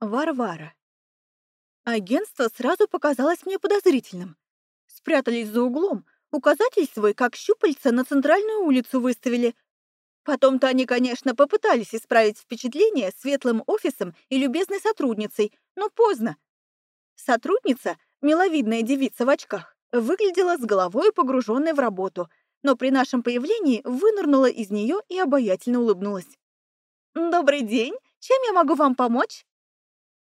Варвара. Агентство сразу показалось мне подозрительным. Спрятались за углом, указатель свой, как щупальца, на центральную улицу выставили. Потом-то они, конечно, попытались исправить впечатление светлым офисом и любезной сотрудницей, но поздно. Сотрудница, миловидная девица в очках, выглядела с головой погруженной в работу, но при нашем появлении вынырнула из нее и обаятельно улыбнулась. «Добрый день! Чем я могу вам помочь?»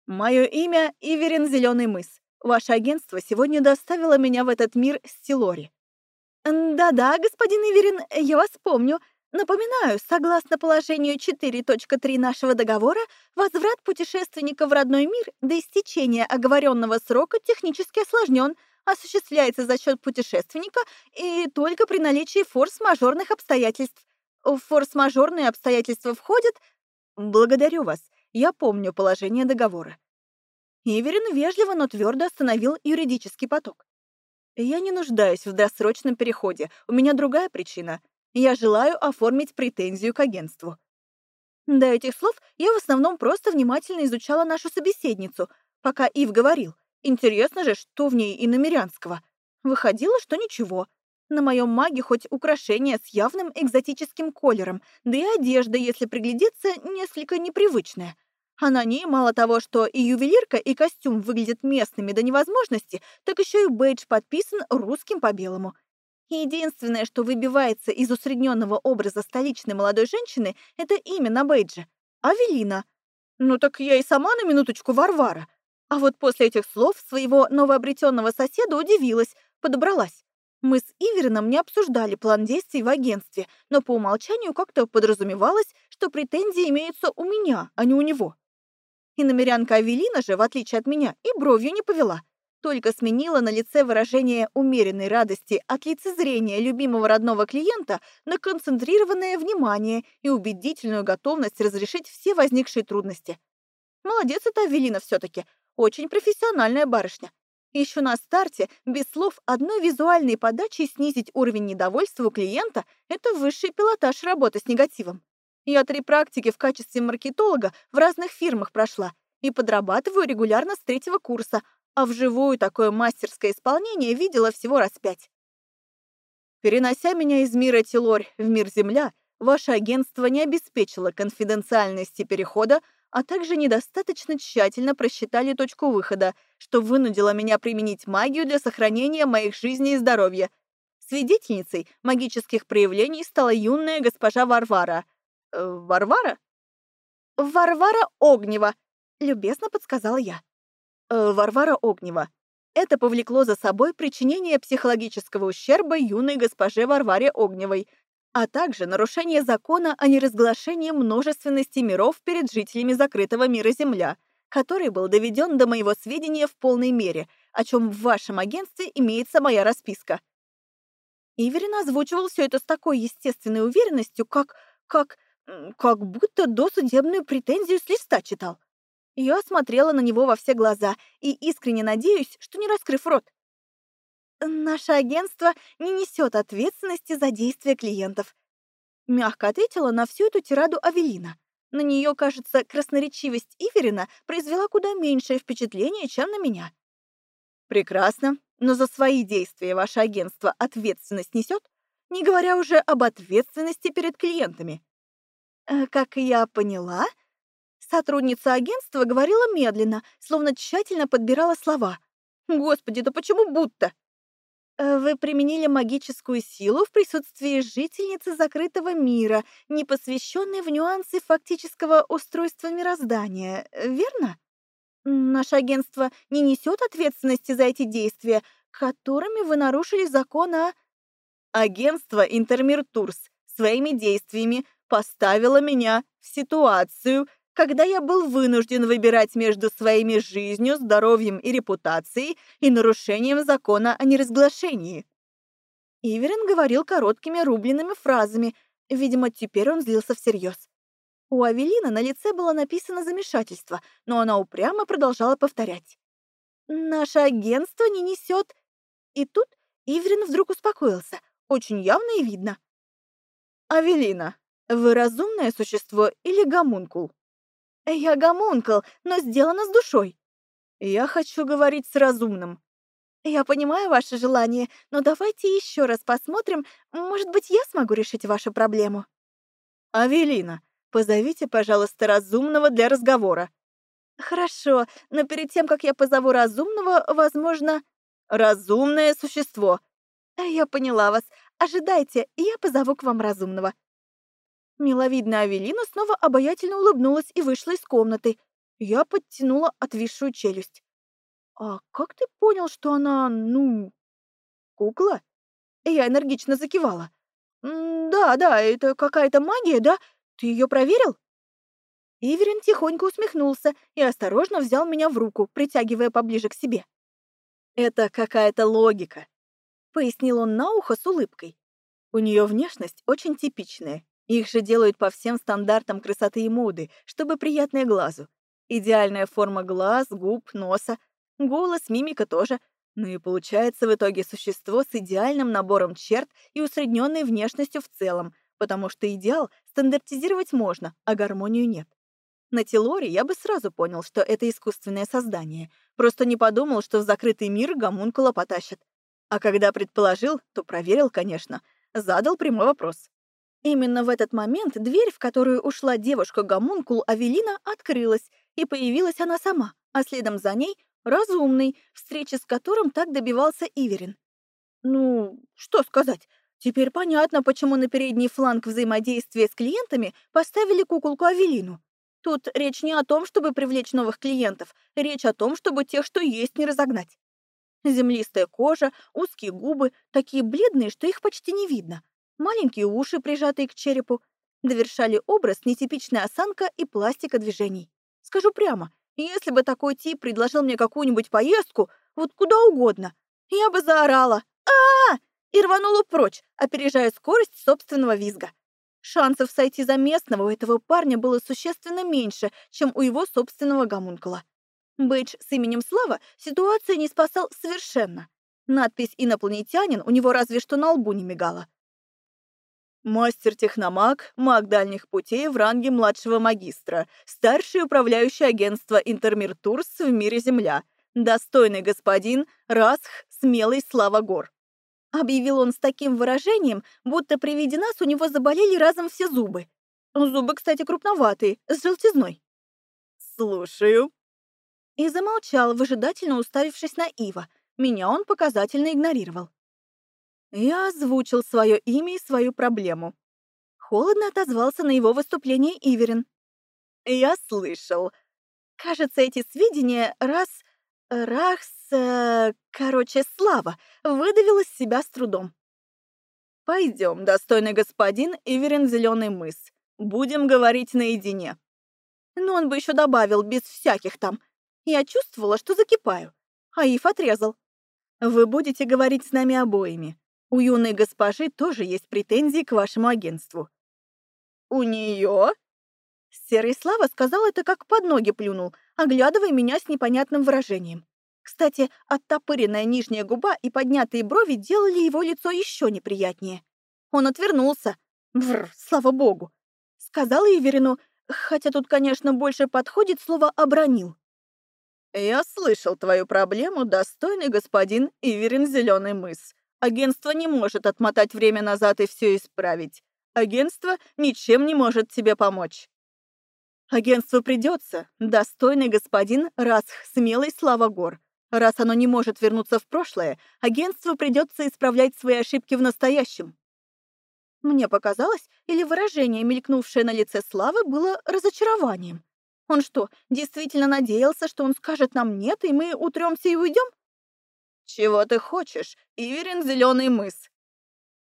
Мое имя Иверин Зеленый мыс. Ваше агентство сегодня доставило меня в этот мир с Силори. Да-да, господин Иверин, я вас помню. Напоминаю, согласно положению 4.3 нашего договора, возврат путешественника в родной мир до истечения оговоренного срока технически осложнен, осуществляется за счет путешественника и только при наличии форс-мажорных обстоятельств. В форс-мажорные обстоятельства входят... Благодарю вас. Я помню положение договора. Иверин вежливо, но твердо остановил юридический поток. Я не нуждаюсь в досрочном переходе. У меня другая причина. Я желаю оформить претензию к агентству. До этих слов я в основном просто внимательно изучала нашу собеседницу, пока Ив говорил. Интересно же, что в ней иномерянского. Выходило, что ничего. На моем маге хоть украшение с явным экзотическим колером, да и одежда, если приглядеться, несколько непривычная. А на ней мало того, что и ювелирка, и костюм выглядят местными до невозможности, так еще и бейдж подписан русским по белому. Единственное, что выбивается из усредненного образа столичной молодой женщины, это имя на бейдже — Авелина. Ну так я и сама на минуточку Варвара. А вот после этих слов своего новообретенного соседа удивилась, подобралась. Мы с Иверином не обсуждали план действий в агентстве, но по умолчанию как-то подразумевалось, что претензии имеются у меня, а не у него. И намерянка Авелина же, в отличие от меня, и бровью не повела, только сменила на лице выражение умеренной радости от лицезрения любимого родного клиента на концентрированное внимание и убедительную готовность разрешить все возникшие трудности. Молодец эта Авелина все-таки, очень профессиональная барышня. Еще на старте, без слов, одной визуальной подачей снизить уровень недовольства у клиента – это высший пилотаж работы с негативом. Я три практики в качестве маркетолога в разных фирмах прошла и подрабатываю регулярно с третьего курса, а вживую такое мастерское исполнение видела всего раз пять. Перенося меня из мира Телорь в мир Земля, ваше агентство не обеспечило конфиденциальности перехода, а также недостаточно тщательно просчитали точку выхода, что вынудило меня применить магию для сохранения моих жизней и здоровья. Свидетельницей магических проявлений стала юная госпожа Варвара. Э, Варвара? Варвара Огнева, любезно подсказала я. Э, Варвара Огнева. Это повлекло за собой причинение психологического ущерба юной госпоже Варваре Огневой – а также нарушение закона о неразглашении множественности миров перед жителями закрытого мира Земля, который был доведен до моего сведения в полной мере, о чем в вашем агентстве имеется моя расписка. Иверин озвучивал все это с такой естественной уверенностью, как... как... как будто досудебную претензию с листа читал. Я смотрела на него во все глаза и искренне надеюсь, что не раскрыв рот. «Наше агентство не несет ответственности за действия клиентов», мягко ответила на всю эту тираду Авелина. На нее, кажется, красноречивость Иверина произвела куда меньшее впечатление, чем на меня. «Прекрасно, но за свои действия ваше агентство ответственность несет, не говоря уже об ответственности перед клиентами». Э, «Как я поняла...» Сотрудница агентства говорила медленно, словно тщательно подбирала слова. «Господи, да почему будто?» Э, вы применили магическую силу в присутствии жительницы закрытого мира, не посвященной в нюансы фактического устройства мироздания, э, верно? Наше агентство не несет ответственности за эти действия, которыми вы нарушили закон о... Агентство Интермир Турс своими действиями поставило меня в ситуацию, когда я был вынужден выбирать между своими жизнью, здоровьем и репутацией и нарушением закона о неразглашении. Иверин говорил короткими рубленными фразами, видимо, теперь он злился всерьез. У Авелина на лице было написано замешательство, но она упрямо продолжала повторять. «Наше агентство не несет...» И тут Иверин вдруг успокоился, очень явно и видно. «Авелина, вы разумное существо или гомункул?» Я гомункул, но сделана с душой. Я хочу говорить с разумным. Я понимаю ваше желание, но давайте еще раз посмотрим, может быть, я смогу решить вашу проблему. Авелина, позовите, пожалуйста, разумного для разговора. Хорошо, но перед тем, как я позову разумного, возможно... Разумное существо. Я поняла вас. Ожидайте, я позову к вам разумного. Миловидная Авелина снова обаятельно улыбнулась и вышла из комнаты. Я подтянула отвисшую челюсть. «А как ты понял, что она, ну, кукла?» Я энергично закивала. «Да, да, это какая-то магия, да? Ты ее проверил?» Иверин тихонько усмехнулся и осторожно взял меня в руку, притягивая поближе к себе. «Это какая-то логика», — пояснил он на ухо с улыбкой. «У нее внешность очень типичная. Их же делают по всем стандартам красоты и моды, чтобы приятное глазу. Идеальная форма глаз, губ, носа, голос, мимика тоже. Ну и получается в итоге существо с идеальным набором черт и усредненной внешностью в целом, потому что идеал стандартизировать можно, а гармонию нет. На Телоре я бы сразу понял, что это искусственное создание, просто не подумал, что в закрытый мир гомункула потащат. А когда предположил, то проверил, конечно, задал прямой вопрос. Именно в этот момент дверь, в которую ушла девушка-гомункул Авелина, открылась, и появилась она сама, а следом за ней — разумный, встречи с которым так добивался Иверин. Ну, что сказать, теперь понятно, почему на передний фланг взаимодействия с клиентами поставили куколку Авелину. Тут речь не о том, чтобы привлечь новых клиентов, речь о том, чтобы тех, что есть, не разогнать. Землистая кожа, узкие губы, такие бледные, что их почти не видно маленькие уши, прижатые к черепу, довершали образ нетипичная осанка и пластика движений. Скажу прямо, если бы такой тип предложил мне какую-нибудь поездку, вот куда угодно, я бы заорала а, -а, -а и рванула прочь, опережая скорость собственного визга. Шансов сойти за местного у этого парня было существенно меньше, чем у его собственного гомункула. Бэйдж с именем Слава ситуацию не спасал совершенно. Надпись «Инопланетянин» у него разве что на лбу не мигала. Мастер-техномаг, маг дальних путей в ранге младшего магистра, старший управляющий агентства Интермир Турс в мире Земля, достойный господин Расх Смелый Слава Гор. Объявил он с таким выражением, будто при виде нас у него заболели разом все зубы. Зубы, кстати, крупноватые, с желтизной. «Слушаю». И замолчал, выжидательно уставившись на Ива. Меня он показательно игнорировал. Я озвучил свое имя и свою проблему. Холодно отозвался на его выступление Иверин. Я слышал. Кажется, эти сведения раз... Рахс... Э, короче, Слава выдавил из себя с трудом. Пойдем, достойный господин Иверин Зеленый мыс. Будем говорить наедине. Но он бы еще добавил, без всяких там. Я чувствовала, что закипаю. А Ив отрезал. Вы будете говорить с нами обоими. У юной госпожи тоже есть претензии к вашему агентству». «У нее?» Серый Слава сказал это как под ноги плюнул, оглядывая меня с непонятным выражением. Кстати, оттопыренная нижняя губа и поднятые брови делали его лицо еще неприятнее. Он отвернулся. Вр, слава богу. Сказал Иверину, хотя тут, конечно, больше подходит слово «обронил». «Я слышал твою проблему, достойный господин Иверин Зеленый мыс. Агентство не может отмотать время назад и все исправить. Агентство ничем не может тебе помочь. Агентству придется, достойный господин Расх, смелый Слава Гор. Раз оно не может вернуться в прошлое, агентству придется исправлять свои ошибки в настоящем. Мне показалось, или выражение, мелькнувшее на лице Славы, было разочарованием. Он что, действительно надеялся, что он скажет нам «нет», и мы утремся и уйдем? «Чего ты хочешь, Иверин Зеленый мыс?»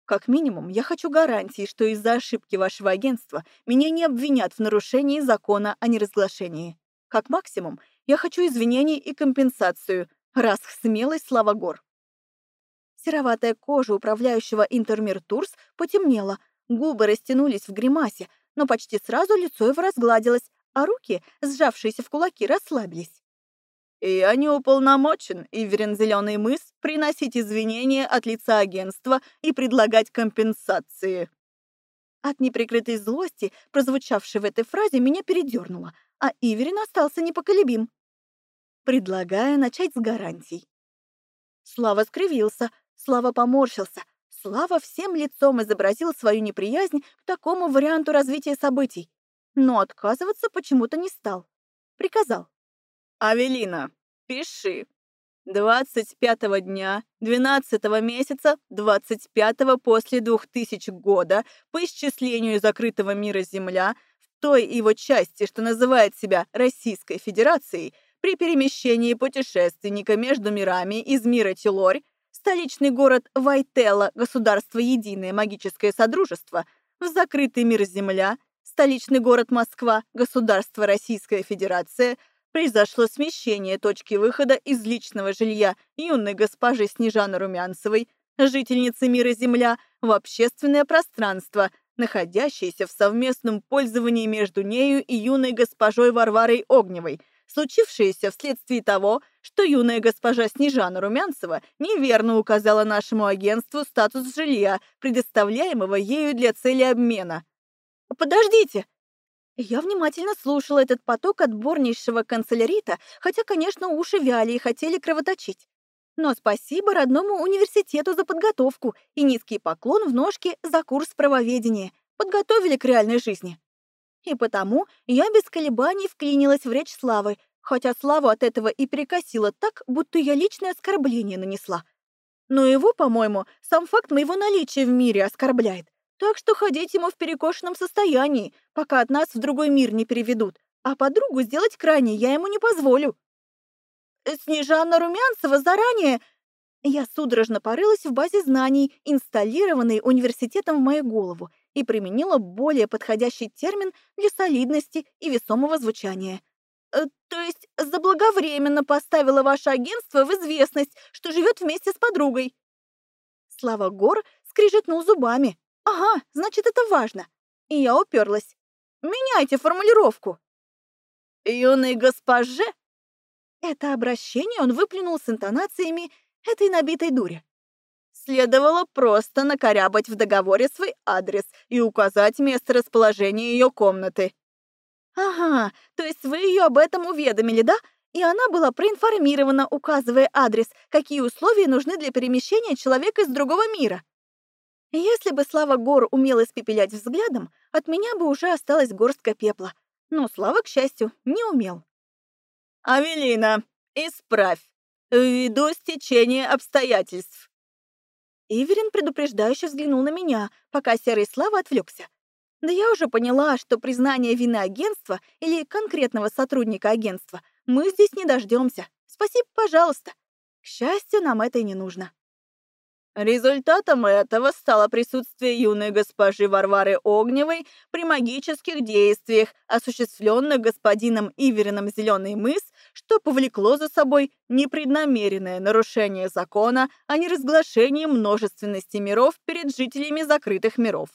Как минимум, я хочу гарантии, что из-за ошибки вашего агентства меня не обвинят в нарушении закона о неразглашении. Как максимум, я хочу извинений и компенсацию, раз смелость слава гор. Сероватая кожа управляющего Интермир Турс потемнела, губы растянулись в гримасе, но почти сразу лицо его разгладилось, а руки, сжавшиеся в кулаки, расслабились. «Я не уполномочен, Иверин Зеленый мыс, приносить извинения от лица агентства и предлагать компенсации». От неприкрытой злости, прозвучавшей в этой фразе, меня передернуло, а Иверин остался непоколебим. Предлагаю начать с гарантий. Слава скривился, Слава поморщился, Слава всем лицом изобразил свою неприязнь к такому варианту развития событий, но отказываться почему-то не стал. Приказал. «Авелина, пиши. 25 дня 12 месяца 25 после 2000 года по исчислению закрытого мира Земля в той его части, что называет себя Российской Федерацией, при перемещении путешественника между мирами из мира Телорь, столичный город Вайтела, государство Единое магическое содружество, в закрытый мир Земля, столичный город Москва, государство Российская Федерация – произошло смещение точки выхода из личного жилья юной госпожи Снежаны Румянцевой, жительницы мира Земля, в общественное пространство, находящееся в совместном пользовании между нею и юной госпожой Варварой Огневой, случившееся вследствие того, что юная госпожа Снежана Румянцева неверно указала нашему агентству статус жилья, предоставляемого ею для цели обмена. «Подождите!» Я внимательно слушала этот поток отборнейшего канцелярита, хотя, конечно, уши вяли и хотели кровоточить. Но спасибо родному университету за подготовку и низкий поклон в ножке за курс правоведения. Подготовили к реальной жизни. И потому я без колебаний вклинилась в речь Славы, хотя Славу от этого и перекосило так, будто я личное оскорбление нанесла. Но его, по-моему, сам факт моего наличия в мире оскорбляет. Так что ходить ему в перекошенном состоянии, пока от нас в другой мир не переведут. А подругу сделать крайне я ему не позволю. Снежана Румянцева заранее... Я судорожно порылась в базе знаний, инсталлированной университетом в мою голову, и применила более подходящий термин для солидности и весомого звучания. Э, то есть заблаговременно поставила ваше агентство в известность, что живет вместе с подругой. Слава Гор скрижетнул зубами, Ага, значит, это важно. И я уперлась. Меняйте формулировку. Юной госпоже? Это обращение он выплюнул с интонациями этой набитой дури. Следовало просто накорябать в договоре свой адрес и указать место расположения ее комнаты. Ага, то есть вы ее об этом уведомили, да? И она была проинформирована, указывая адрес, какие условия нужны для перемещения человека из другого мира. Если бы Слава Гор умел испепелять взглядом, от меня бы уже осталась горстка пепла. Но Слава, к счастью, не умел. «Авелина, исправь, ввиду стечения обстоятельств». Иверин предупреждающе взглянул на меня, пока серый Слава отвлекся. Да я уже поняла, что признание вины агентства или конкретного сотрудника агентства мы здесь не дождемся. Спасибо, пожалуйста. К счастью, нам это и не нужно. Результатом этого стало присутствие юной госпожи Варвары Огневой при магических действиях, осуществленных господином Иверином Зеленый мыс, что повлекло за собой непреднамеренное нарушение закона о неразглашении множественности миров перед жителями закрытых миров.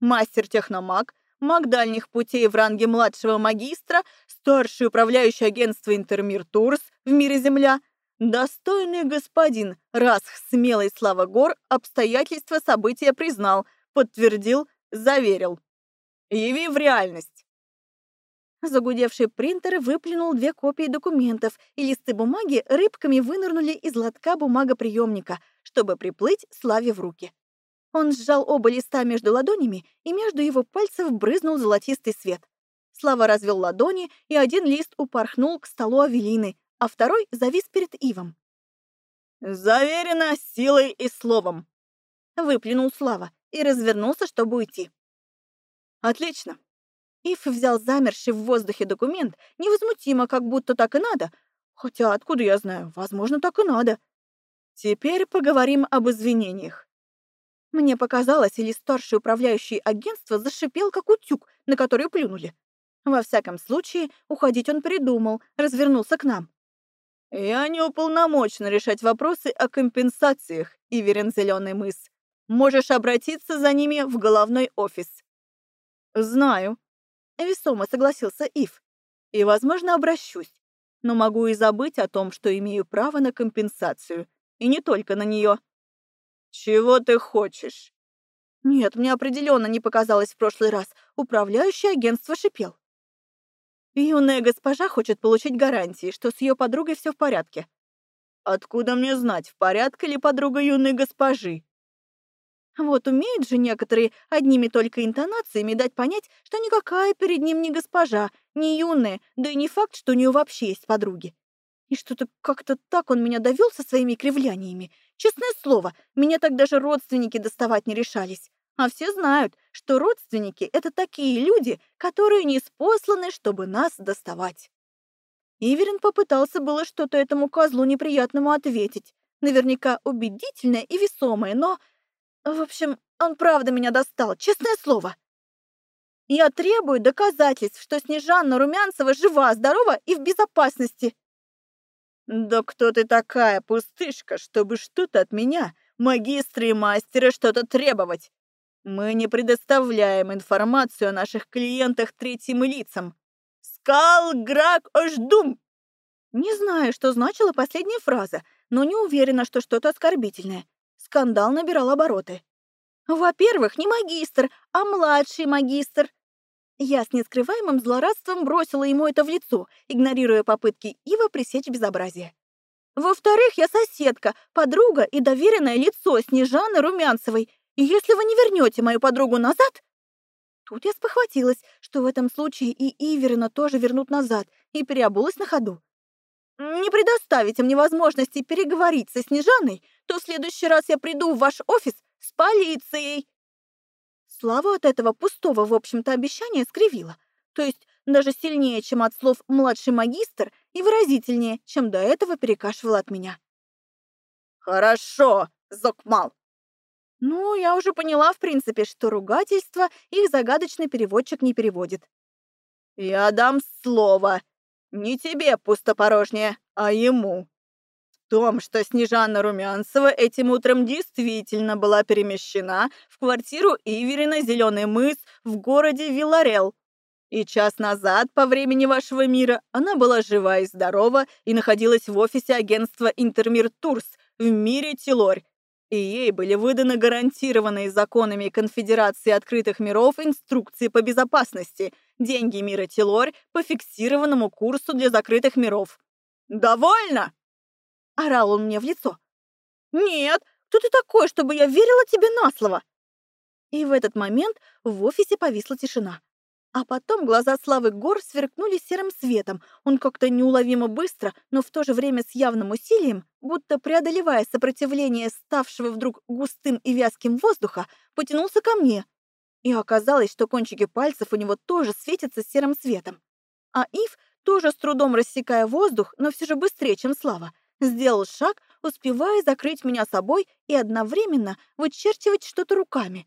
Мастер-техномаг, маг дальних путей в ранге младшего магистра, старший управляющий агентства Интермир Турс в мире Земля – Достойный господин, раз смелый Слава Гор обстоятельства события признал, подтвердил, заверил. Яви в реальность. Загудевший принтер выплюнул две копии документов, и листы бумаги рыбками вынырнули из лотка бумагоприемника, чтобы приплыть Славе в руки. Он сжал оба листа между ладонями, и между его пальцев брызнул золотистый свет. Слава развел ладони, и один лист упорхнул к столу Авелины, а второй завис перед Ивом. «Заверено силой и словом!» Выплюнул Слава и развернулся, чтобы уйти. «Отлично!» Ив взял замерший в воздухе документ, невозмутимо, как будто так и надо. Хотя, откуда я знаю, возможно, так и надо. Теперь поговорим об извинениях. Мне показалось, или старший управляющий агентства зашипел, как утюг, на который плюнули. Во всяком случае, уходить он придумал, развернулся к нам. «Я не уполномочен решать вопросы о компенсациях, Иверин Зеленый мыс. Можешь обратиться за ними в головной офис». «Знаю», — весомо согласился Ив. «И, возможно, обращусь. Но могу и забыть о том, что имею право на компенсацию. И не только на нее». «Чего ты хочешь?» Нет, мне определенно не показалось в прошлый раз. Управляющий агентство шипел. Юная госпожа хочет получить гарантии, что с ее подругой все в порядке. Откуда мне знать, в порядке ли подруга юной госпожи? Вот умеют же некоторые одними только интонациями дать понять, что никакая перед ним не госпожа, не юная, да и не факт, что у нее вообще есть подруги. И что-то как-то так он меня довел со своими кривляниями. Честное слово, меня так даже родственники доставать не решались. А все знают, что родственники — это такие люди, которые не спосланы, чтобы нас доставать. Иверин попытался было что-то этому козлу неприятному ответить. Наверняка убедительное и весомое, но... В общем, он правда меня достал, честное слово. Я требую доказательств, что Снежанна Румянцева жива, здорова и в безопасности. Да кто ты такая, пустышка, чтобы что-то от меня, магистры и мастера, что-то требовать? Мы не предоставляем информацию о наших клиентах третьим лицам. Скал Грак Ождум! Не знаю, что значила последняя фраза, но не уверена, что что-то оскорбительное. Скандал набирал обороты. Во-первых, не магистр, а младший магистр. Я с нескрываемым злорадством бросила ему это в лицо, игнорируя попытки Ива пресечь безобразие. Во-вторых, я соседка, подруга и доверенное лицо Снежаны Румянцевой. Если вы не вернете мою подругу назад... Тут я спохватилась, что в этом случае и Иверина тоже вернут назад, и переобулась на ходу. Не предоставите мне возможности переговорить со Снежаной, то в следующий раз я приду в ваш офис с полицией. Слава от этого пустого, в общем-то, обещания скривила. То есть даже сильнее, чем от слов «младший магистр» и выразительнее, чем до этого перекашивала от меня. «Хорошо, Зокмал!» Ну, я уже поняла, в принципе, что ругательство их загадочный переводчик не переводит. «Я дам слово. Не тебе, пустопорожнее, а ему. В том, что Снежана Румянцева этим утром действительно была перемещена в квартиру Иверина Зеленый мыс в городе Виларел. И час назад, по времени вашего мира, она была жива и здорова и находилась в офисе агентства Интермир Турс в мире Тилорь, и ей были выданы гарантированные законами Конфедерации Открытых Миров инструкции по безопасности, деньги мира Тилорь по фиксированному курсу для закрытых миров. «Довольно!» — орал он мне в лицо. «Нет, кто ты такой, чтобы я верила тебе на слово?» И в этот момент в офисе повисла тишина. А потом глаза Славы Гор сверкнули серым светом. Он как-то неуловимо быстро, но в то же время с явным усилием, будто преодолевая сопротивление ставшего вдруг густым и вязким воздуха, потянулся ко мне. И оказалось, что кончики пальцев у него тоже светятся серым светом. А Ив, тоже с трудом рассекая воздух, но все же быстрее, чем Слава, сделал шаг, успевая закрыть меня собой и одновременно вычерчивать что-то руками.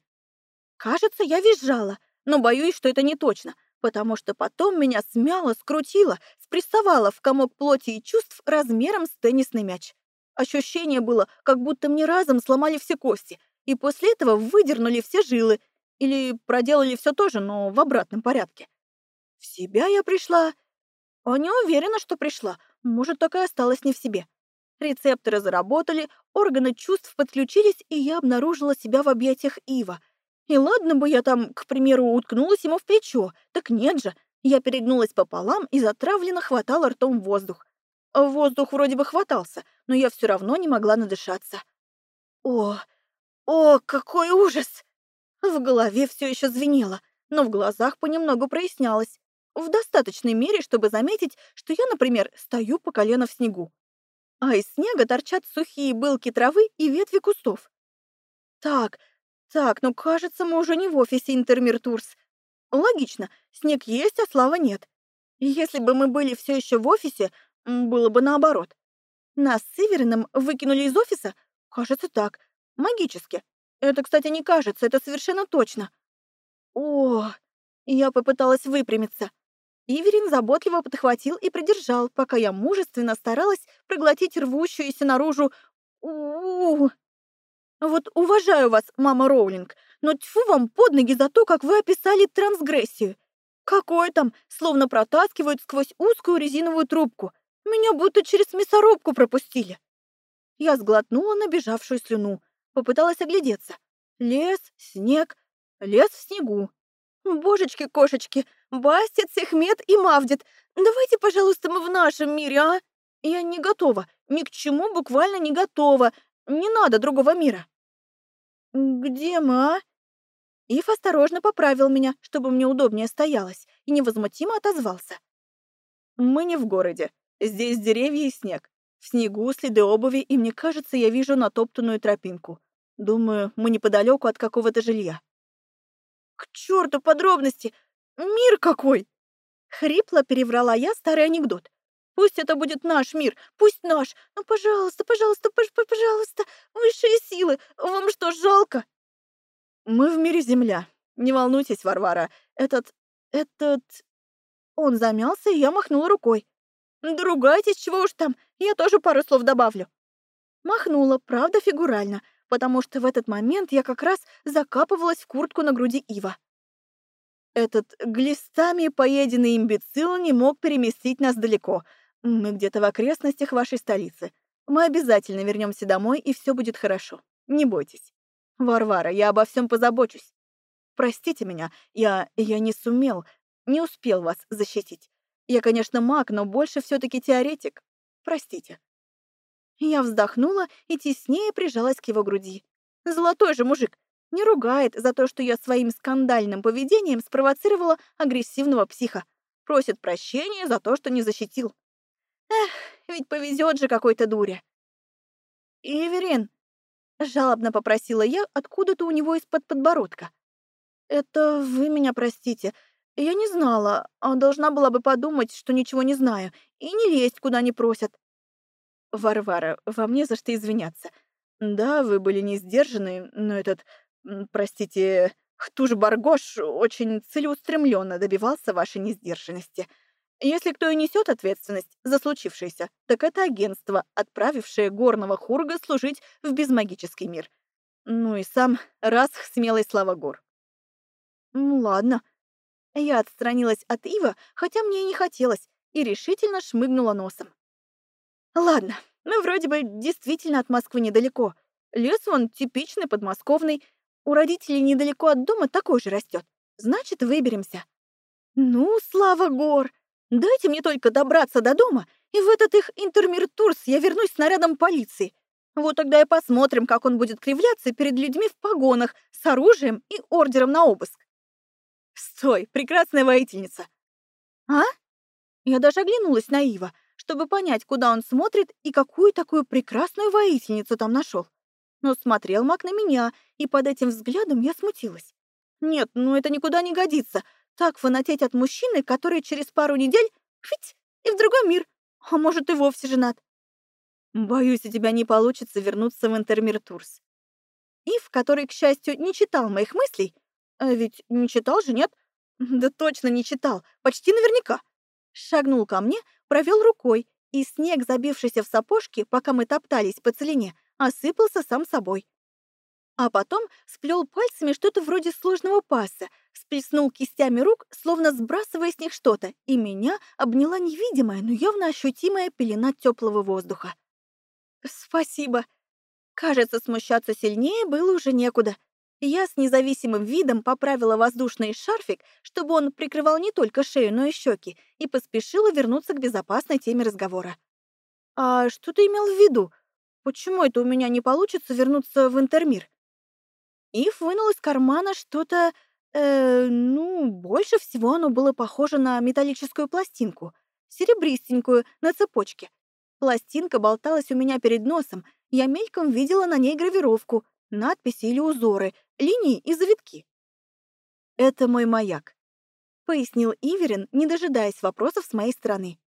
Кажется, я визжала — но боюсь, что это не точно, потому что потом меня смяло, скрутило, спрессовало в комок плоти и чувств размером с теннисный мяч. Ощущение было, как будто мне разом сломали все кости, и после этого выдернули все жилы, или проделали все то же, но в обратном порядке. В себя я пришла... А не уверена, что пришла. Может, так и осталась не в себе. Рецепторы заработали, органы чувств подключились, и я обнаружила себя в объятиях Ива — и ладно бы я там, к примеру, уткнулась ему в плечо, так нет же. Я перегнулась пополам и затравленно хватала ртом воздух. Воздух вроде бы хватался, но я все равно не могла надышаться. О, о, какой ужас! В голове все еще звенело, но в глазах понемногу прояснялось. В достаточной мере, чтобы заметить, что я, например, стою по колено в снегу. А из снега торчат сухие былки травы и ветви кустов. Так, так, ну кажется, мы уже не в офисе Интермиртурс. Логично, снег есть, а слава нет. Если бы мы были все еще в офисе, было бы наоборот. Нас с Севериным выкинули из офиса? Кажется так. Магически. Это, кстати, не кажется, это совершенно точно. О, я попыталась выпрямиться. Иверин заботливо подхватил и придержал, пока я мужественно старалась проглотить рвущуюся наружу у, -у, -у вот уважаю вас, мама Роулинг, но тьфу вам под ноги за то, как вы описали трансгрессию. Какое там, словно протаскивают сквозь узкую резиновую трубку. Меня будто через мясорубку пропустили. Я сглотнула набежавшую слюну, попыталась оглядеться. Лес, снег, лес в снегу. Божечки-кошечки, Бастет, Сехмет и Мавдит. Давайте, пожалуйста, мы в нашем мире, а? Я не готова. Ни к чему буквально не готова. Не надо другого мира. Где мы, а? Ив осторожно поправил меня, чтобы мне удобнее стоялось, и невозмутимо отозвался. Мы не в городе. Здесь деревья и снег. В снегу следы обуви, и мне кажется, я вижу натоптанную тропинку. Думаю, мы неподалеку от какого-то жилья. К черту подробности! Мир какой! Хрипло переврала я старый анекдот. Пусть это будет наш мир, пусть наш. Ну, пожалуйста, пожалуйста, пожалуйста, высшие силы. Вам что, жалко? Мы в мире Земля. Не волнуйтесь, Варвара. Этот... этот... Он замялся, и я махнула рукой. Другайтесь, чего уж там, я тоже пару слов добавлю. Махнула, правда, фигурально, потому что в этот момент я как раз закапывалась в куртку на груди Ива. Этот глистами поеденный имбецил не мог переместить нас далеко. Мы где-то в окрестностях вашей столицы. Мы обязательно вернемся домой, и все будет хорошо. Не бойтесь. Варвара, я обо всем позабочусь. Простите меня, я... я не сумел, не успел вас защитить. Я, конечно, маг, но больше все таки теоретик. Простите. Я вздохнула и теснее прижалась к его груди. Золотой же мужик. Не ругает за то, что я своим скандальным поведением спровоцировала агрессивного психа. Просит прощения за то, что не защитил. Эх, ведь повезет же какой-то дуре. «Иверин», — жалобно попросила я откуда-то у него из-под подбородка. «Это вы меня простите. Я не знала, а должна была бы подумать, что ничего не знаю, и не лезть, куда не просят». «Варвара, вам не за что извиняться. Да, вы были не сдержаны, но этот, простите, Хтуж Баргош очень целеустремленно добивался вашей несдержанности. Если кто и несет ответственность за случившееся, так это агентство, отправившее горного хурга служить в безмагический мир. Ну и сам Расх смелый слава гор. Ну ладно. Я отстранилась от Ива, хотя мне и не хотелось, и решительно шмыгнула носом. Ладно, мы вроде бы действительно от Москвы недалеко. Лес вон типичный подмосковный. У родителей недалеко от дома такой же растет. Значит, выберемся. Ну, слава гор! Дайте мне только добраться до дома, и в этот их интермиртурс я вернусь с нарядом полиции. Вот тогда и посмотрим, как он будет кривляться перед людьми в погонах с оружием и ордером на обыск. Стой, прекрасная воительница. А? Я даже оглянулась на Ива, чтобы понять, куда он смотрит и какую такую прекрасную воительницу там нашел. Но смотрел маг на меня, и под этим взглядом я смутилась. Нет, ну это никуда не годится. Так фанатеть от мужчины, который через пару недель фить, и в другой мир, а может и вовсе женат. Боюсь, у тебя не получится вернуться в Интермир Турс. Ив, который, к счастью, не читал моих мыслей, а ведь не читал же, нет? Да точно не читал, почти наверняка. Шагнул ко мне, провел рукой, и снег, забившийся в сапожки, пока мы топтались по целине, осыпался сам собой. А потом сплел пальцами что-то вроде сложного паса, сплеснул кистями рук, словно сбрасывая с них что-то, и меня обняла невидимая, но явно ощутимая пелена теплого воздуха. «Спасибо». Кажется, смущаться сильнее было уже некуда. Я с независимым видом поправила воздушный шарфик, чтобы он прикрывал не только шею, но и щеки, и поспешила вернуться к безопасной теме разговора. «А что ты имел в виду? Почему это у меня не получится вернуться в Интермир?» Ив вынул из кармана что-то Э, ну, больше всего оно было похоже на металлическую пластинку, серебристенькую, на цепочке. Пластинка болталась у меня перед носом, я мельком видела на ней гравировку, надписи или узоры, линии и завитки. «Это мой маяк», — пояснил Иверин, не дожидаясь вопросов с моей стороны.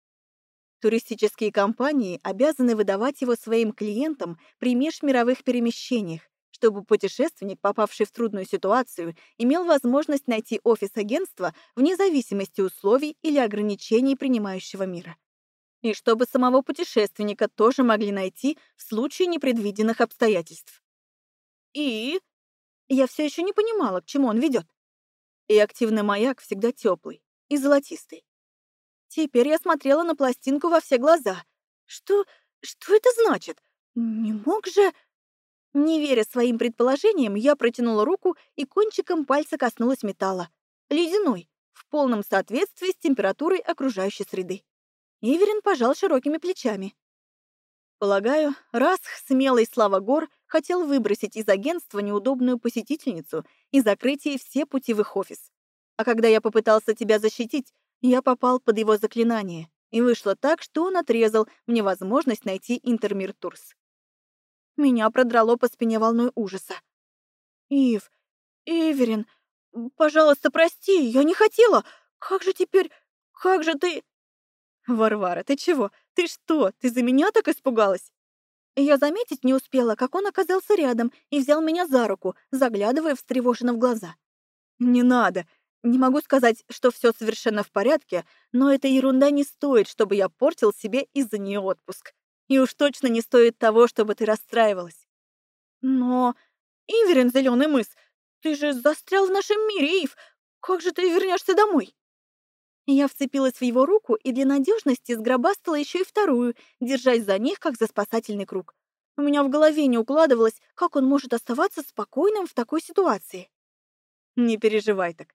Туристические компании обязаны выдавать его своим клиентам при межмировых перемещениях, чтобы путешественник, попавший в трудную ситуацию, имел возможность найти офис агентства вне зависимости условий или ограничений принимающего мира. И чтобы самого путешественника тоже могли найти в случае непредвиденных обстоятельств. И я все еще не понимала, к чему он ведет. И активный маяк всегда теплый и золотистый. Теперь я смотрела на пластинку во все глаза. Что... что это значит? Не мог же... Не веря своим предположениям, я протянула руку и кончиком пальца коснулась металла. Ледяной, в полном соответствии с температурой окружающей среды. Иверин пожал широкими плечами. Полагаю, Расх, смелый Слава Гор, хотел выбросить из агентства неудобную посетительницу и закрыть ей все пути в их офис. А когда я попытался тебя защитить, я попал под его заклинание, и вышло так, что он отрезал мне возможность найти Интермир Турс. Меня продрало по спине волной ужаса. «Ив, Эверин, пожалуйста, прости, я не хотела. Как же теперь... Как же ты...» «Варвара, ты чего? Ты что, ты за меня так испугалась?» Я заметить не успела, как он оказался рядом и взял меня за руку, заглядывая встревоженно в глаза. «Не надо. Не могу сказать, что все совершенно в порядке, но эта ерунда не стоит, чтобы я портил себе из-за нее отпуск. И уж точно не стоит того, чтобы ты расстраивалась. Но, Иверин Зеленый мыс, ты же застрял в нашем мире, Ив. Как же ты вернешься домой? Я вцепилась в его руку и для надежности сгробастала еще и вторую, держась за них, как за спасательный круг. У меня в голове не укладывалось, как он может оставаться спокойным в такой ситуации. Не переживай так.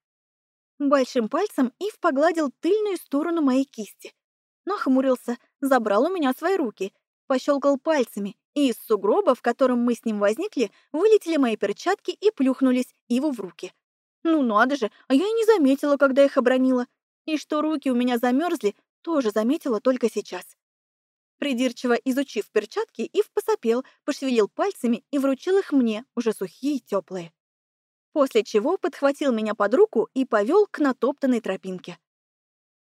Большим пальцем Ив погладил тыльную сторону моей кисти. Нахмурился, забрал у меня свои руки, пощелкал пальцами, и из сугроба, в котором мы с ним возникли, вылетели мои перчатки и плюхнулись Иву в руки. Ну надо же, а я и не заметила, когда их обронила. И что руки у меня замерзли, тоже заметила только сейчас. Придирчиво изучив перчатки, Ив посопел, пошевелил пальцами и вручил их мне, уже сухие и теплые после чего подхватил меня под руку и повел к натоптанной тропинке.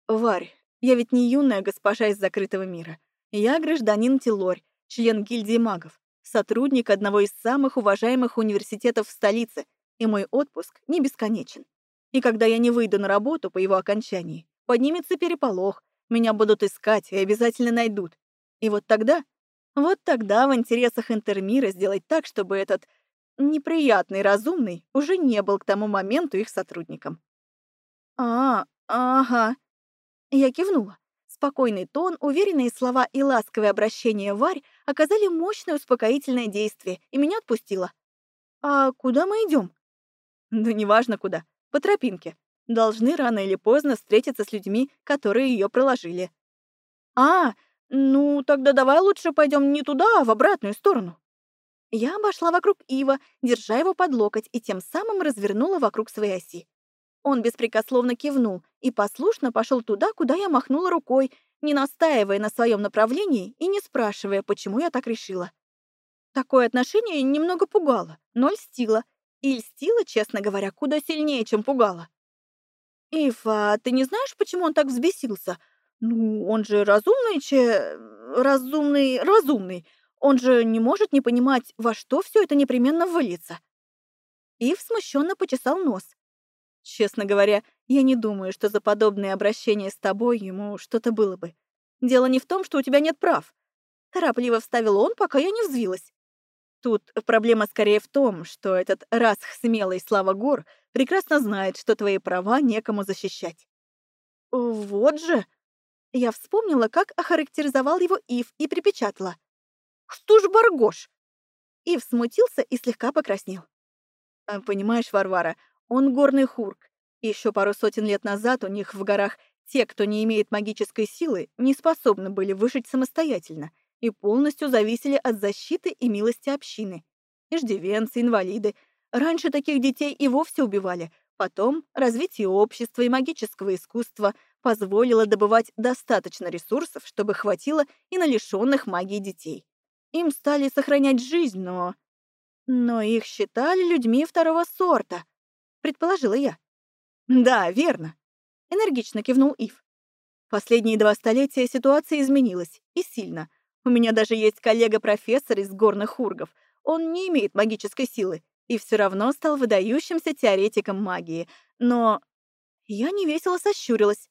«Варь, я ведь не юная госпожа из закрытого мира. Я гражданин Тилорь, член гильдии магов, сотрудник одного из самых уважаемых университетов в столице, и мой отпуск не бесконечен. И когда я не выйду на работу по его окончании, поднимется переполох, меня будут искать и обязательно найдут. И вот тогда, вот тогда в интересах Интермира сделать так, чтобы этот неприятный разумный уже не был к тому моменту их сотрудником. «А, ага». Я кивнула. Спокойный тон, уверенные слова и ласковое обращение Варь оказали мощное успокоительное действие, и меня отпустило. «А куда мы идем? «Да неважно куда. По тропинке. Должны рано или поздно встретиться с людьми, которые ее проложили». «А, ну тогда давай лучше пойдем не туда, а в обратную сторону». Я обошла вокруг Ива, держа его под локоть и тем самым развернула вокруг своей оси. Он беспрекословно кивнул и послушно пошел туда, куда я махнула рукой, не настаивая на своем направлении и не спрашивая, почему я так решила. Такое отношение немного пугало, но льстило. И льстило, честно говоря, куда сильнее, чем пугало. «Ив, а ты не знаешь, почему он так взбесился? Ну, он же разумный, че... разумный, разумный. Он же не может не понимать, во что все это непременно выльется. Ив смущенно почесал нос. Честно говоря, я не думаю, что за подобное обращение с тобой ему что-то было бы. Дело не в том, что у тебя нет прав. Торопливо вставил он, пока я не взвилась. Тут проблема скорее в том, что этот расх смелый Слава Гор прекрасно знает, что твои права некому защищать. Вот же! Я вспомнила, как охарактеризовал его Ив и припечатала. Что ж Баргош?» Ив смутился и слегка покраснел. «А, «Понимаешь, Варвара, он горный хурк. Еще пару сотен лет назад у них в горах те, кто не имеет магической силы, не способны были выжить самостоятельно и полностью зависели от защиты и милости общины. Иждивенцы, инвалиды. Раньше таких детей и вовсе убивали. Потом развитие общества и магического искусства позволило добывать достаточно ресурсов, чтобы хватило и на лишенных магии детей. Им стали сохранять жизнь, но... Но их считали людьми второго сорта, предположила я. Да, верно, энергично кивнул Ив. Последние два столетия ситуация изменилась, и сильно. У меня даже есть коллега-профессор из горных хургов. Он не имеет магической силы и все равно стал выдающимся теоретиком магии. Но я невесело сощурилась.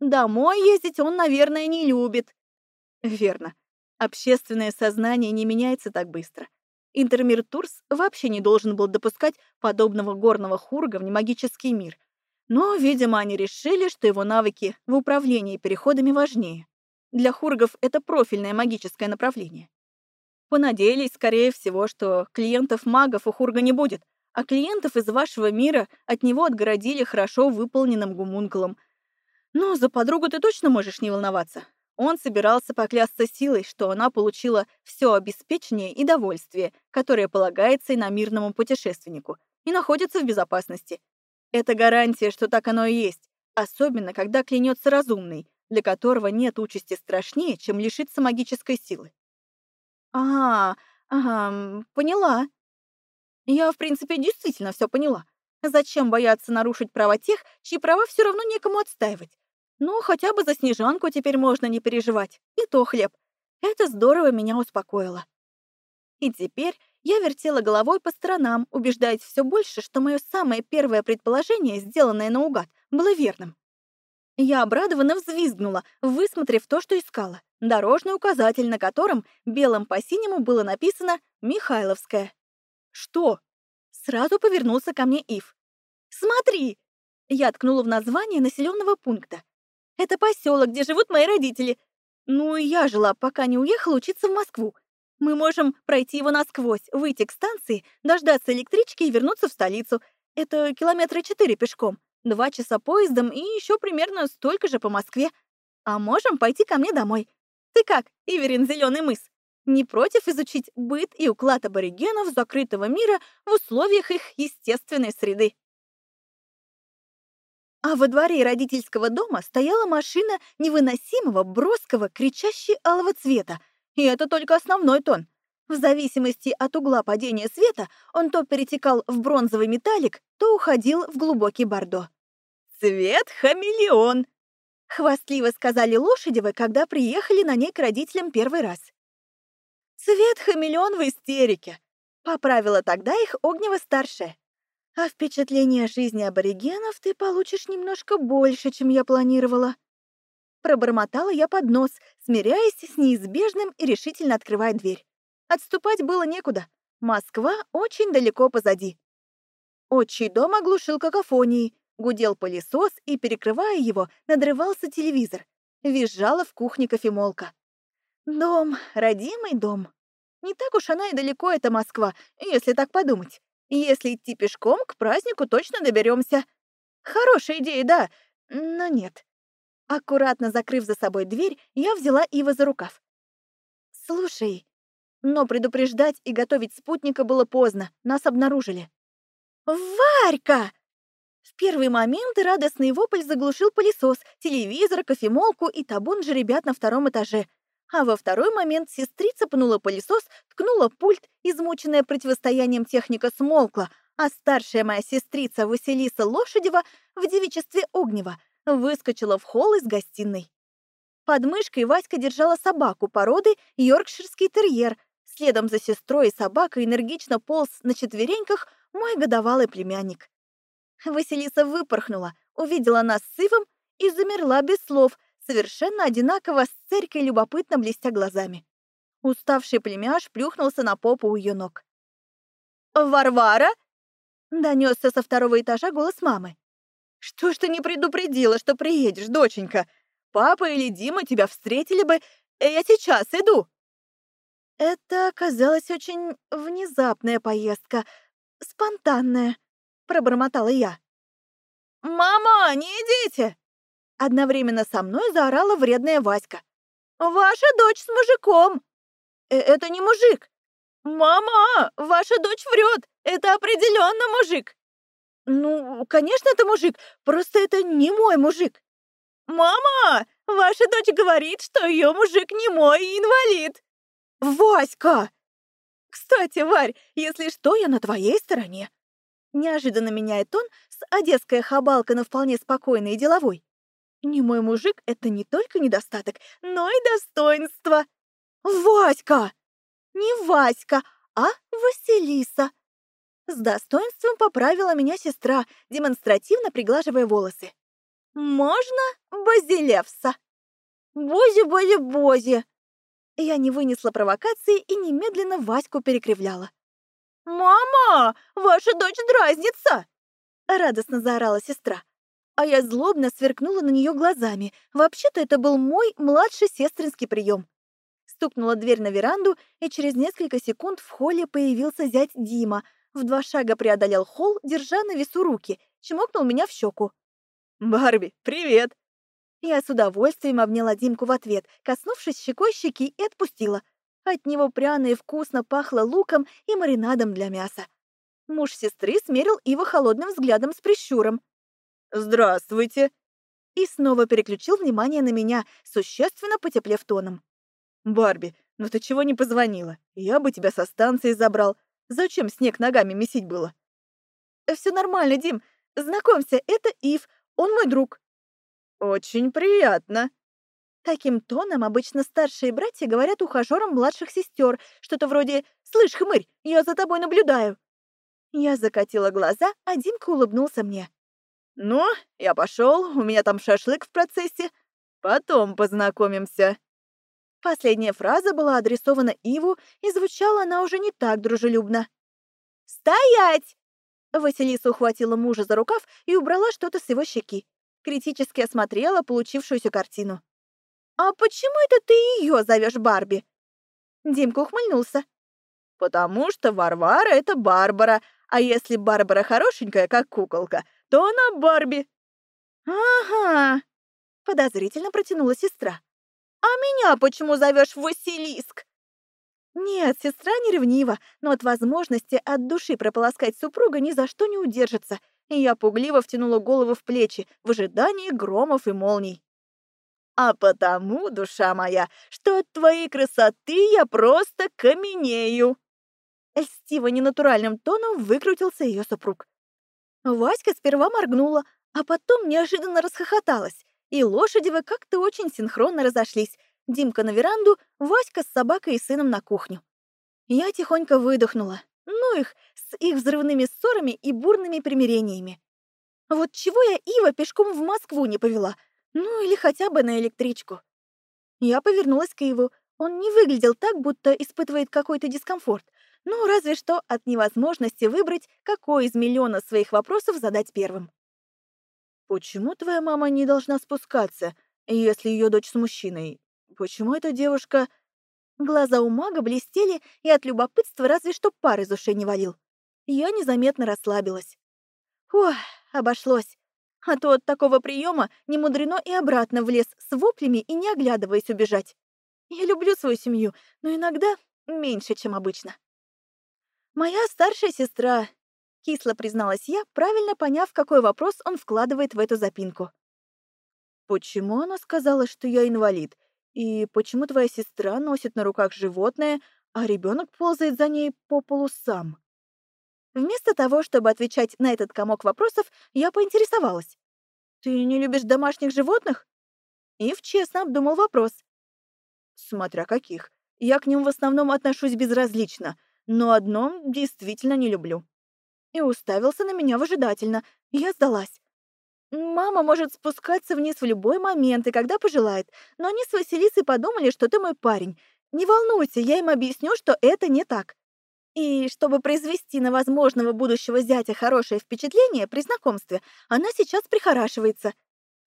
Домой ездить он, наверное, не любит. Верно. Общественное сознание не меняется так быстро. Интермир Турс вообще не должен был допускать подобного горного хурга в немагический мир. Но, видимо, они решили, что его навыки в управлении переходами важнее. Для хургов это профильное магическое направление. Понадеялись, скорее всего, что клиентов-магов у хурга не будет, а клиентов из вашего мира от него отгородили хорошо выполненным гумункулом. Но за подругу ты точно можешь не волноваться. Он собирался поклясться силой, что она получила все обеспечение и довольствие, которое полагается иномирному путешественнику, и находится в безопасности. Это гарантия, что так оно и есть, особенно когда клянется разумный, для которого нет участи страшнее, чем лишиться магической силы. «А, ага, поняла», я, в принципе, действительно все поняла. Зачем бояться нарушить права тех, чьи права все равно некому отстаивать? Ну, хотя бы за Снежанку теперь можно не переживать. И то хлеб. Это здорово меня успокоило. И теперь я вертела головой по сторонам, убеждаясь все больше, что мое самое первое предположение, сделанное наугад, было верным. Я обрадованно взвизгнула, высмотрев то, что искала. Дорожный указатель, на котором белым по синему было написано «Михайловская». «Что?» Сразу повернулся ко мне Ив. «Смотри!» Я ткнула в название населенного пункта. «Это поселок, где живут мои родители. Ну, и я жила, пока не уехала учиться в Москву. Мы можем пройти его насквозь, выйти к станции, дождаться электрички и вернуться в столицу. Это километра четыре пешком, два часа поездом и еще примерно столько же по Москве. А можем пойти ко мне домой. Ты как, Иверин Зеленый мыс?» не против изучить быт и уклад аборигенов закрытого мира в условиях их естественной среды. А во дворе родительского дома стояла машина невыносимого, броского, кричащей алого цвета, и это только основной тон. В зависимости от угла падения света он то перетекал в бронзовый металлик, то уходил в глубокий бордо. «Цвет хамелеон!» — хвастливо сказали Лошадевы, когда приехали на ней к родителям первый раз. Цвет хамелеон в истерике. Поправила тогда их Огнева-старшая. А впечатление жизни аборигенов ты получишь немножко больше, чем я планировала. Пробормотала я под нос, смиряясь с неизбежным и решительно открывая дверь. Отступать было некуда. Москва очень далеко позади. Отчий дом оглушил какофонией, гудел пылесос и, перекрывая его, надрывался телевизор. Визжала в кухне кофемолка. Дом, родимый дом. Не так уж она и далеко, эта Москва, если так подумать. Если идти пешком, к празднику точно доберемся. Хорошая идея, да, но нет. Аккуратно закрыв за собой дверь, я взяла Ива за рукав. «Слушай, но предупреждать и готовить спутника было поздно, нас обнаружили». «Варька!» В первый момент радостный вопль заглушил пылесос, телевизор, кофемолку и табун же ребят на втором этаже — а во второй момент сестрица пнула пылесос, ткнула пульт, измученная противостоянием техника смолкла, а старшая моя сестрица Василиса Лошадева в девичестве Огнева выскочила в холл из гостиной. Под мышкой Васька держала собаку породы йоркширский терьер. Следом за сестрой и собакой энергично полз на четвереньках мой годовалый племянник. Василиса выпорхнула, увидела нас с Ивом и замерла без слов, совершенно одинаково с церкой, любопытно блестя глазами. Уставший племяш плюхнулся на попу у ее ног. «Варвара?» — донесся со второго этажа голос мамы. «Что ж ты не предупредила, что приедешь, доченька? Папа или Дима тебя встретили бы. Э, я сейчас иду!» Это оказалась очень внезапная поездка, спонтанная, пробормотала я. «Мама, не идите!» Одновременно со мной заорала вредная Васька. «Ваша дочь с мужиком!» э «Это не мужик!» «Мама, ваша дочь врет! Это определенно мужик!» «Ну, конечно, это мужик, просто это не мой мужик!» «Мама, ваша дочь говорит, что ее мужик не мой инвалид!» «Васька!» «Кстати, Варь, если что, я на твоей стороне!» Неожиданно меняет он с одесская хабалка на вполне спокойный и деловой. Не мой мужик — это не только недостаток, но и достоинство. Васька! Не Васька, а Василиса. С достоинством поправила меня сестра, демонстративно приглаживая волосы. «Можно Базилевса?» «Бози-бози-бози!» Я не вынесла провокации и немедленно Ваську перекривляла. «Мама, ваша дочь дразнится!» Радостно заорала сестра а я злобно сверкнула на нее глазами. Вообще-то это был мой младший сестринский прием. Стукнула дверь на веранду, и через несколько секунд в холле появился зять Дима, В два шага преодолел холл, держа на весу руки, чмокнул меня в щеку. «Барби, привет!» Я с удовольствием обняла Димку в ответ, коснувшись щекой щеки и отпустила. От него пряно и вкусно пахло луком и маринадом для мяса. Муж сестры смерил Ива холодным взглядом с прищуром. «Здравствуйте!» И снова переключил внимание на меня, существенно потеплев тоном. «Барби, ну ты чего не позвонила? Я бы тебя со станции забрал. Зачем снег ногами месить было?» Все нормально, Дим. Знакомься, это Ив, он мой друг». «Очень приятно». Таким тоном обычно старшие братья говорят ухажерам младших сестер, что-то вроде «Слышь, хмырь, я за тобой наблюдаю». Я закатила глаза, а Димка улыбнулся мне. «Ну, я пошел, у меня там шашлык в процессе. Потом познакомимся». Последняя фраза была адресована Иву, и звучала она уже не так дружелюбно. «Стоять!» Василиса ухватила мужа за рукав и убрала что-то с его щеки. Критически осмотрела получившуюся картину. «А почему это ты ее зовешь Барби?» Димка ухмыльнулся. «Потому что Варвара — это Барбара, а если Барбара хорошенькая, как куколка, то она Барби». «Ага», — подозрительно протянула сестра. «А меня почему зовешь Василиск?» Нет, сестра не ревнива, но от возможности от души прополоскать супруга ни за что не удержится, и я пугливо втянула голову в плечи в ожидании громов и молний. «А потому, душа моя, что от твоей красоты я просто каменею!» Льстиво ненатуральным тоном выкрутился ее супруг. Васька сперва моргнула, а потом неожиданно расхохоталась, и лошади вы как-то очень синхронно разошлись, Димка на веранду, Васька с собакой и сыном на кухню. Я тихонько выдохнула. Ну их, с их взрывными ссорами и бурными примирениями. Вот чего я Ива пешком в Москву не повела? Ну или хотя бы на электричку. Я повернулась к Иву. Он не выглядел так, будто испытывает какой-то дискомфорт. Ну, разве что от невозможности выбрать, какой из миллиона своих вопросов задать первым. «Почему твоя мама не должна спускаться, если ее дочь с мужчиной? Почему эта девушка... Глаза у мага блестели, и от любопытства разве что пар из ушей не валил. Я незаметно расслабилась. Ох, обошлось. А то от такого приема не мудрено и обратно в лес с воплями и не оглядываясь убежать. Я люблю свою семью, но иногда меньше, чем обычно. Моя старшая сестра, кисло призналась я, правильно поняв, какой вопрос он вкладывает в эту запинку. Почему она сказала, что я инвалид? И почему твоя сестра носит на руках животное, а ребенок ползает за ней по полу сам? Вместо того, чтобы отвечать на этот комок вопросов, я поинтересовалась. «Ты не любишь домашних животных?» Ив честно обдумал вопрос. «Смотря каких. Я к ним в основном отношусь безразлично, но одно действительно не люблю». И уставился на меня выжидательно. Я сдалась. Мама может спускаться вниз в любой момент и когда пожелает, но они с Василисой подумали, что ты мой парень. Не волнуйся, я им объясню, что это не так. И чтобы произвести на возможного будущего зятя хорошее впечатление при знакомстве, она сейчас прихорашивается.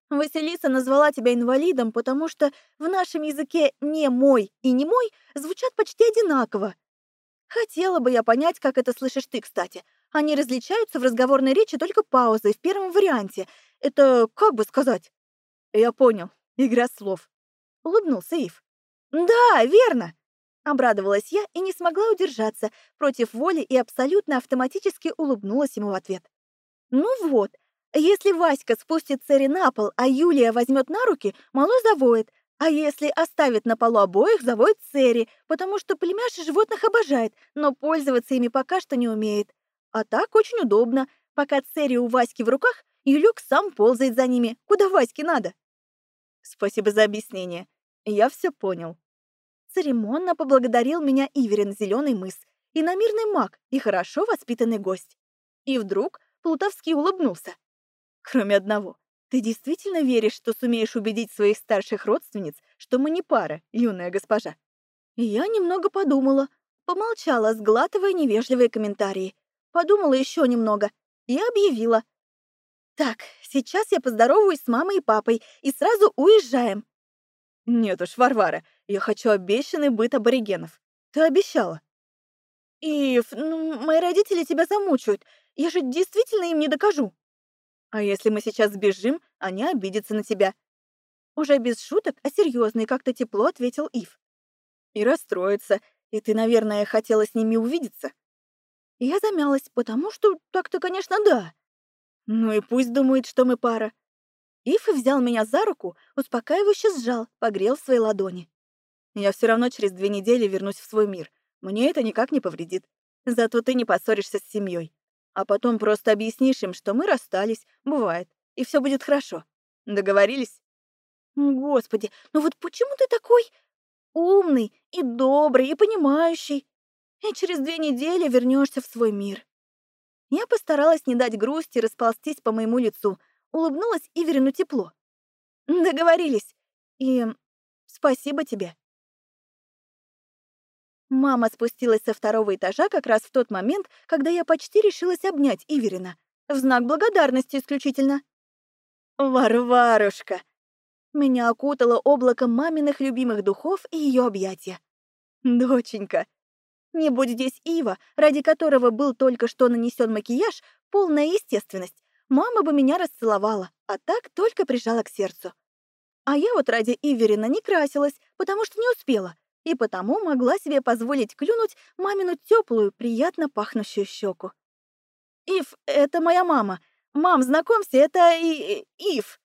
Василиса назвала тебя инвалидом, потому что в нашем языке «не мой» и «не мой» звучат почти одинаково. Хотела бы я понять, как это слышишь ты, кстати. Они различаются в разговорной речи только паузой в первом варианте, это как бы сказать? Я понял. Игра слов. Улыбнулся Ив. Да, верно. Обрадовалась я и не смогла удержаться, против воли и абсолютно автоматически улыбнулась ему в ответ. Ну вот, если Васька спустит Цери на пол, а Юлия возьмет на руки, малой завоет, а если оставит на полу обоих, завоет Цери, потому что племяш животных обожает, но пользоваться ими пока что не умеет. А так очень удобно. Пока Цери у Васьки в руках, и Люк сам ползает за ними, куда Ваське надо. Спасибо за объяснение. Я все понял. Церемонно поблагодарил меня Иверин Зеленый мыс, и намирный маг, и хорошо воспитанный гость. И вдруг Плутовский улыбнулся. Кроме одного. Ты действительно веришь, что сумеешь убедить своих старших родственниц, что мы не пара, юная госпожа? Я немного подумала, помолчала, сглатывая невежливые комментарии. Подумала еще немного и объявила — так, сейчас я поздороваюсь с мамой и папой и сразу уезжаем. Нет уж, Варвара, я хочу обещанный быт аборигенов. Ты обещала. «Ив, ну, мои родители тебя замучают. Я же действительно им не докажу». «А если мы сейчас сбежим, они обидятся на тебя». Уже без шуток, а серьезно и как-то тепло ответил Ив. «И расстроятся, и ты, наверное, хотела с ними увидеться?» Я замялась, потому что так-то, конечно, да. Ну и пусть думает, что мы пара. Ив взял меня за руку, успокаивающе сжал, погрел в своей ладони. Я все равно через две недели вернусь в свой мир. Мне это никак не повредит. Зато ты не поссоришься с семьей. А потом просто объяснишь им, что мы расстались, бывает, и все будет хорошо. Договорились? Господи, ну вот почему ты такой умный и добрый и понимающий? И через две недели вернешься в свой мир. Я постаралась не дать грусти расползтись по моему лицу, улыбнулась и верну тепло. Договорились. И спасибо тебе. Мама спустилась со второго этажа как раз в тот момент, когда я почти решилась обнять Иверина. В знак благодарности исключительно. «Варварушка!» Меня окутало облаком маминых любимых духов и ее объятия. «Доченька!» Не будь здесь Ива, ради которого был только что нанесен макияж, полная естественность, мама бы меня расцеловала, а так только прижала к сердцу. А я вот ради Иверина не красилась, потому что не успела — и потому могла себе позволить клюнуть мамину теплую, приятно пахнущую щеку. «Ив, это моя мама. Мам, знакомься, это и... Ив».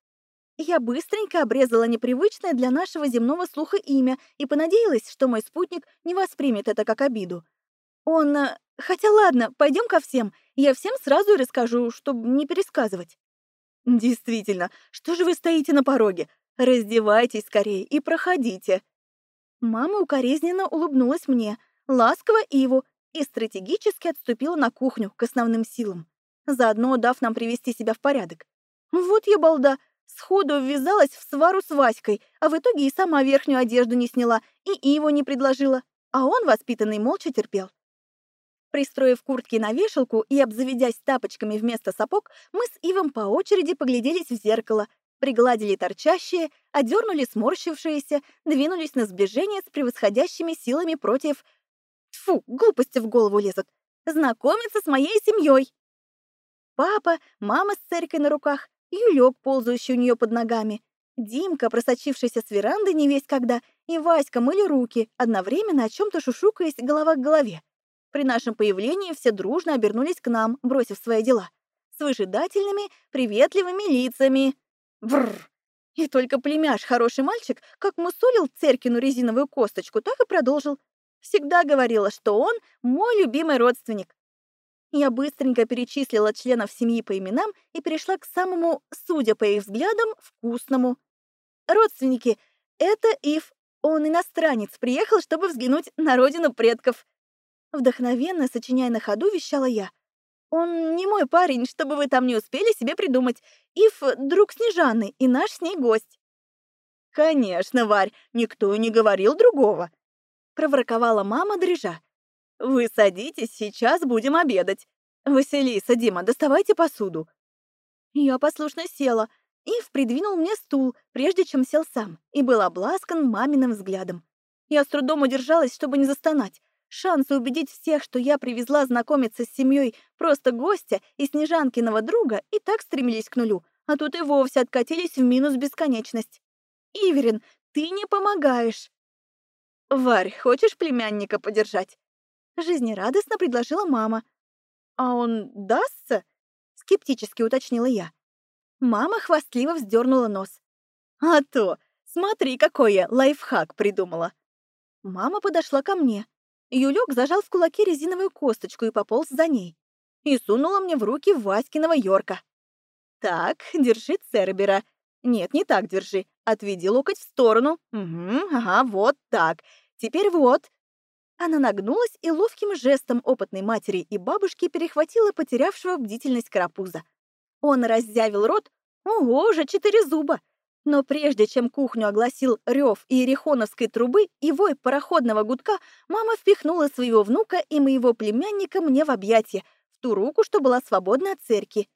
Я быстренько обрезала непривычное для нашего земного слуха имя и понадеялась, что мой спутник не воспримет это как обиду. Он... Э, хотя ладно, пойдем ко всем. Я всем сразу расскажу, чтобы не пересказывать. Действительно, что же вы стоите на пороге? Раздевайтесь скорее и проходите. Мама укоризненно улыбнулась мне, ласково Иву, и стратегически отступила на кухню к основным силам, заодно дав нам привести себя в порядок. Вот я балда, сходу ввязалась в свару с Васькой, а в итоге и сама верхнюю одежду не сняла, и Иву не предложила, а он, воспитанный, молча терпел. Пристроив куртки на вешалку и обзаведясь тапочками вместо сапог, мы с Ивом по очереди погляделись в зеркало, пригладили торчащие, одернули сморщившиеся, двинулись на сближение с превосходящими силами против... Тфу, глупости в голову лезут. Знакомиться с моей семьей. Папа, мама с церкой на руках, Юлек, ползающий у нее под ногами, Димка, просочившийся с веранды не весь когда, и Васька мыли руки, одновременно о чем-то шушукаясь голова к голове. При нашем появлении все дружно обернулись к нам, бросив свои дела. С выжидательными, приветливыми лицами. Бррр. И только племяш, хороший мальчик, как мусолил Церкину резиновую косточку, так и продолжил. Всегда говорила, что он мой любимый родственник. Я быстренько перечислила членов семьи по именам и перешла к самому, судя по их взглядам, вкусному. Родственники — это Ив. Он иностранец, приехал, чтобы взглянуть на родину предков. Вдохновенно, сочиняя на ходу, вещала я — он не мой парень, чтобы вы там не успели себе придумать. Ив — друг Снежаны и наш с ней гость». «Конечно, Варь, никто и не говорил другого», — проворковала мама, дрожа. «Вы садитесь, сейчас будем обедать. Василиса, Дима, доставайте посуду». Я послушно села. Ив придвинул мне стул, прежде чем сел сам, и был обласкан маминым взглядом. Я с трудом удержалась, чтобы не застонать. Шансы убедить всех, что я привезла знакомиться с семьей просто гостя и Снежанкиного друга, и так стремились к нулю, а тут и вовсе откатились в минус бесконечность. «Иверин, ты не помогаешь!» «Варь, хочешь племянника подержать?» Жизнерадостно предложила мама. «А он дастся?» Скептически уточнила я. Мама хвастливо вздернула нос. «А то! Смотри, какой я лайфхак придумала!» Мама подошла ко мне. Юлек зажал в кулаке резиновую косточку и пополз за ней. И сунула мне в руки Васькиного Йорка. «Так, держи Цербера. Нет, не так держи. Отведи локоть в сторону. Угу, ага, вот так. Теперь вот». Она нагнулась и ловким жестом опытной матери и бабушки перехватила потерявшего бдительность карапуза. Он раззявил рот. Ого, уже четыре зуба! Но прежде чем кухню огласил рев иерихоновской трубы и вой пароходного гудка, мама впихнула своего внука и моего племянника мне в объятия, в ту руку, что была свободна от церкви.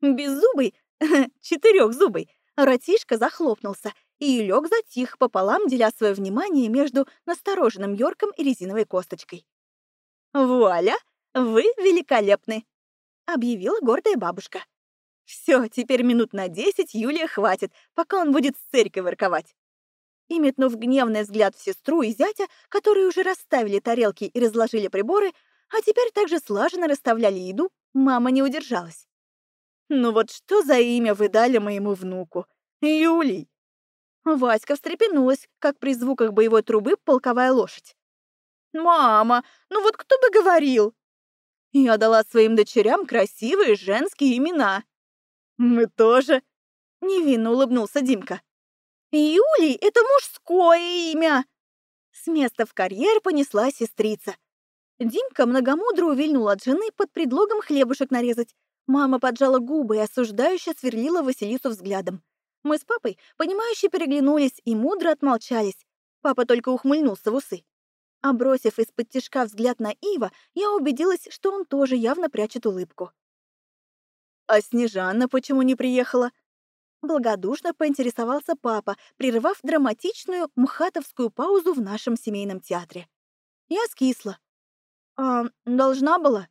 Беззубый, четырехзубый, ратишка захлопнулся, и лег затих пополам, деля свое внимание между настороженным Йорком и резиновой косточкой. «Вуаля! Вы великолепны!» — объявила гордая бабушка. Все, теперь минут на десять Юлия хватит, пока он будет с церкви ворковать. И, метнув гневный взгляд в сестру и зятя, которые уже расставили тарелки и разложили приборы, а теперь также слаженно расставляли еду, мама не удержалась. «Ну вот что за имя вы дали моему внуку? Юлий!» Васька встрепенулась, как при звуках боевой трубы полковая лошадь. «Мама, ну вот кто бы говорил?» Я дала своим дочерям красивые женские имена. «Мы тоже!» — невинно улыбнулся Димка. «Юлий — это мужское имя!» С места в карьер понесла сестрица. Димка многомудро увильнул от жены под предлогом хлебушек нарезать. Мама поджала губы и осуждающе сверлила Василису взглядом. Мы с папой, понимающе переглянулись и мудро отмолчались. Папа только ухмыльнулся в усы. А бросив из-под тишка взгляд на Ива, я убедилась, что он тоже явно прячет улыбку. «А Снежана почему не приехала?» Благодушно поинтересовался папа, прерывав драматичную мхатовскую паузу в нашем семейном театре. Я скисла. «А должна была?»